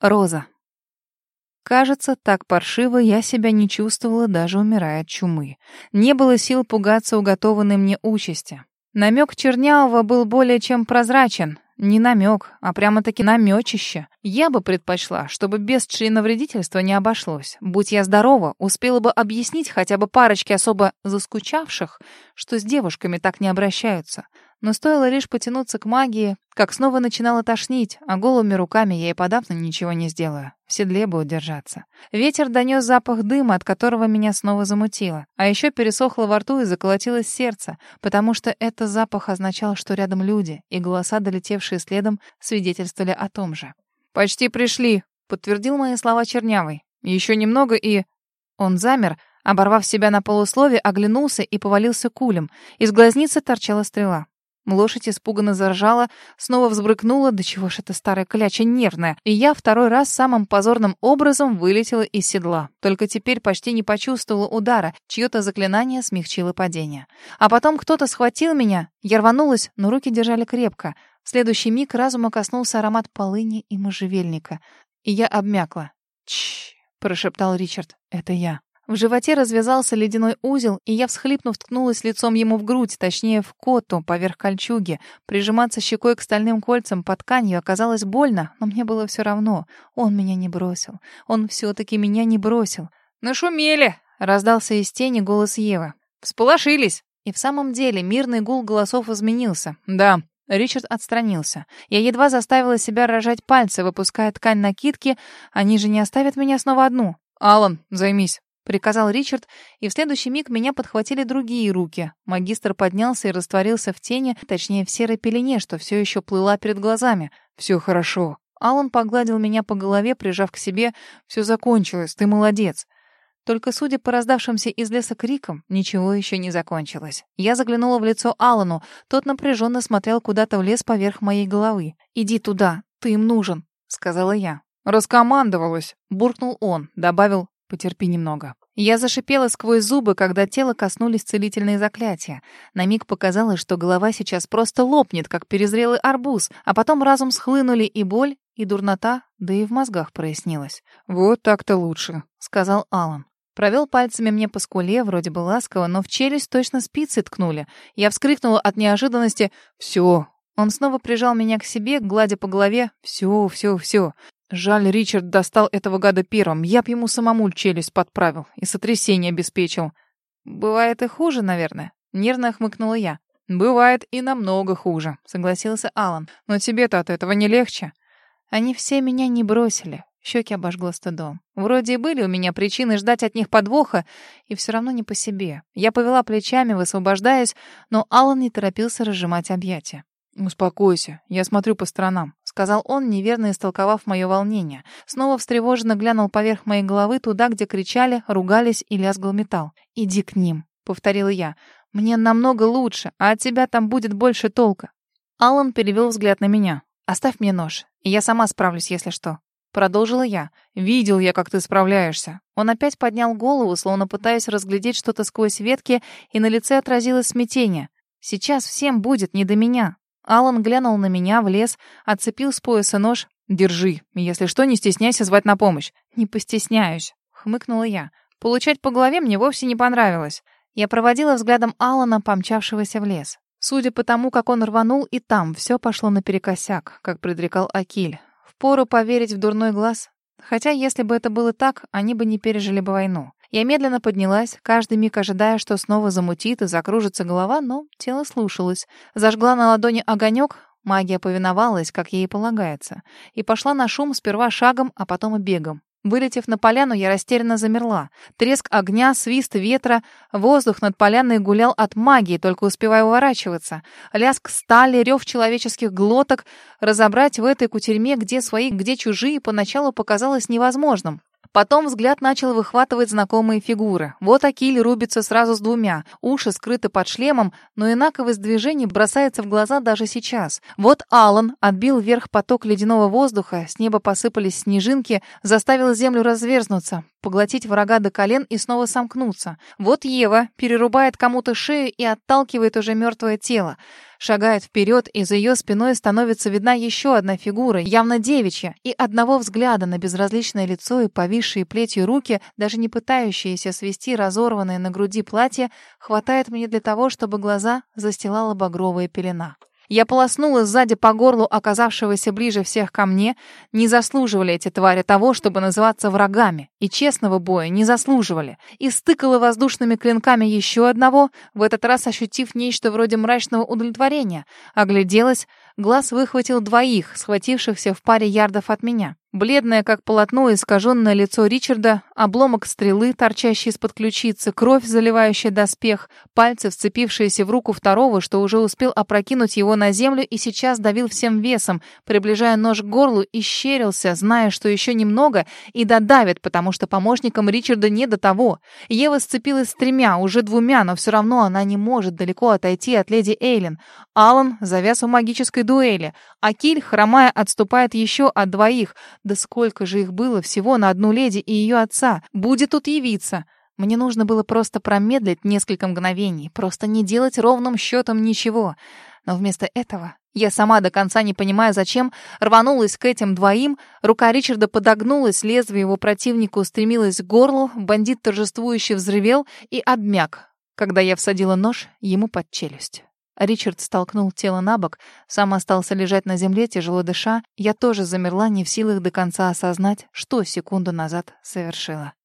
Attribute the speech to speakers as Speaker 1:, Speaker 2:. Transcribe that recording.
Speaker 1: Роза. Кажется, так паршиво я себя не чувствовала, даже умирая от чумы. Не было сил пугаться уготованной мне участи. Намек Чернявого был более чем прозрачен. Не намек, а прямо-таки намечище. Я бы предпочла, чтобы без членовредительства не обошлось. Будь я здорова, успела бы объяснить хотя бы парочке особо заскучавших, что с девушками так не обращаются. Но стоило лишь потянуться к магии, как снова начинала тошнить, а голыми руками я и подавно ничего не сделаю. В седле бы удержаться. Ветер донес запах дыма, от которого меня снова замутило. А еще пересохло во рту и заколотилось сердце, потому что этот запах означал, что рядом люди, и голоса, долетевшие следом, свидетельствовали о том же. «Почти пришли», — подтвердил мои слова Чернявый. «Еще немного и...» Он замер, оборвав себя на полуслове, оглянулся и повалился кулем. Из глазницы торчала стрела. Лошадь испуганно заржала, снова взбрыкнула, да чего ж эта старая кляча нервная, и я второй раз самым позорным образом вылетела из седла. Только теперь почти не почувствовала удара, чье-то заклинание смягчило падение. А потом кто-то схватил меня, я рванулась, но руки держали крепко. В следующий миг разума коснулся аромат полыни и можжевельника, и я обмякла. «Чш!» — прошептал Ричард. «Это я». В животе развязался ледяной узел, и я, всхлипнув, ткнулась лицом ему в грудь, точнее, в коту, поверх кольчуги. Прижиматься щекой к стальным кольцам под тканью оказалось больно, но мне было все равно. Он меня не бросил. Он все-таки меня не бросил. «Нашумели!» — раздался из тени голос Евы. «Всполошились!» И в самом деле мирный гул голосов изменился. «Да, Ричард отстранился. Я едва заставила себя рожать пальцы, выпуская ткань накидки. Они же не оставят меня снова одну. «Алан, займись» приказал Ричард, и в следующий миг меня подхватили другие руки. Магистр поднялся и растворился в тени, точнее, в серой пелене, что все еще плыла перед глазами. «Все хорошо». Алан погладил меня по голове, прижав к себе. «Все закончилось, ты молодец». Только, судя по раздавшимся из леса крикам, ничего еще не закончилось. Я заглянула в лицо Алану. Тот напряженно смотрел куда-то в лес поверх моей головы. «Иди туда, ты им нужен», — сказала я. «Раскомандовалась», — буркнул он, добавил «потерпи немного». Я зашипела сквозь зубы, когда тело коснулись целительные заклятия. На миг показалось, что голова сейчас просто лопнет, как перезрелый арбуз, а потом разум схлынули и боль, и дурнота, да и в мозгах прояснилось. «Вот так-то лучше», — сказал Алан. Провел пальцами мне по скуле, вроде бы ласково, но в челюсть точно спицы ткнули. Я вскрикнула от неожиданности «Все!». Он снова прижал меня к себе, гладя по голове «Все, все, все!». Жаль, Ричард достал этого гада первым. Я б ему самому челюсть подправил и сотрясение обеспечил. Бывает и хуже, наверное. Нервно хмыкнула я. Бывает и намного хуже, согласился Алан. Но тебе-то от этого не легче. Они все меня не бросили. Щеки обожгло стыдом. Вроде и были у меня причины ждать от них подвоха, и все равно не по себе. Я повела плечами, высвобождаясь, но Алан не торопился разжимать объятия. «Успокойся, я смотрю по сторонам», — сказал он, неверно истолковав мое волнение. Снова встревоженно глянул поверх моей головы туда, где кричали, ругались и лязгал металл. «Иди к ним», — повторила я. «Мне намного лучше, а от тебя там будет больше толка». Алан перевел взгляд на меня. «Оставь мне нож, и я сама справлюсь, если что». Продолжила я. «Видел я, как ты справляешься». Он опять поднял голову, словно пытаясь разглядеть что-то сквозь ветки, и на лице отразилось смятение. «Сейчас всем будет не до меня. Алан глянул на меня в лес, отцепил с пояса нож. «Держи. Если что, не стесняйся звать на помощь». «Не постесняюсь», — хмыкнула я. Получать по голове мне вовсе не понравилось. Я проводила взглядом Алана, помчавшегося в лес. Судя по тому, как он рванул, и там все пошло наперекосяк, как предрекал Акиль. Впору поверить в дурной глаз. Хотя, если бы это было так, они бы не пережили бы войну. Я медленно поднялась, каждый миг ожидая, что снова замутит и закружится голова, но тело слушалось. Зажгла на ладони огонек, магия повиновалась, как ей полагается, и пошла на шум сперва шагом, а потом и бегом. Вылетев на поляну, я растерянно замерла. Треск огня, свист ветра, воздух над поляной гулял от магии, только успевая уворачиваться. Лязг стали, рев человеческих глоток. Разобрать в этой кутерьме, где свои, где чужие, поначалу показалось невозможным. Потом взгляд начал выхватывать знакомые фигуры. Вот Акиль рубится сразу с двумя. Уши скрыты под шлемом, но инаковость движений бросается в глаза даже сейчас. Вот Алан отбил вверх поток ледяного воздуха, с неба посыпались снежинки, заставил землю разверзнуться, поглотить врага до колен и снова сомкнуться. Вот Ева перерубает кому-то шею и отталкивает уже мертвое тело. Шагает вперед, и за ее спиной становится видна еще одна фигура, явно девичья, и одного взгляда на безразличное лицо и повисшие плетью руки, даже не пытающиеся свести разорванное на груди платье, хватает мне для того, чтобы глаза застилала багровая пелена. Я полоснула сзади по горлу оказавшегося ближе всех ко мне. Не заслуживали эти твари того, чтобы называться врагами. И честного боя не заслуживали. И стыкала воздушными клинками еще одного, в этот раз ощутив нечто вроде мрачного удовлетворения. Огляделась, глаз выхватил двоих, схватившихся в паре ярдов от меня. Бледное, как полотно, искаженное лицо Ричарда, обломок стрелы, торчащий из-под ключицы, кровь, заливающая доспех, пальцы, вцепившиеся в руку второго, что уже успел опрокинуть его на землю и сейчас давил всем весом, приближая нож к горлу и щерился, зная, что еще немного, и додавит, потому что помощникам Ричарда не до того. Ева сцепилась с тремя, уже двумя, но все равно она не может далеко отойти от леди Эйлин. Алан завяз в магической дуэли, а Киль, хромая, отступает еще от двоих — да сколько же их было всего на одну леди и ее отца. Будет тут явиться. Мне нужно было просто промедлить несколько мгновений, просто не делать ровным счетом ничего. Но вместо этого я сама до конца не понимая зачем, рванулась к этим двоим, рука Ричарда подогнулась, лезвие его противника устремилось к горлу, бандит торжествующе взревел и обмяк, когда я всадила нож ему под челюсть. Ричард столкнул тело на бок, сам остался лежать на земле, тяжело дыша. Я тоже замерла, не в силах до конца осознать, что секунду назад совершила.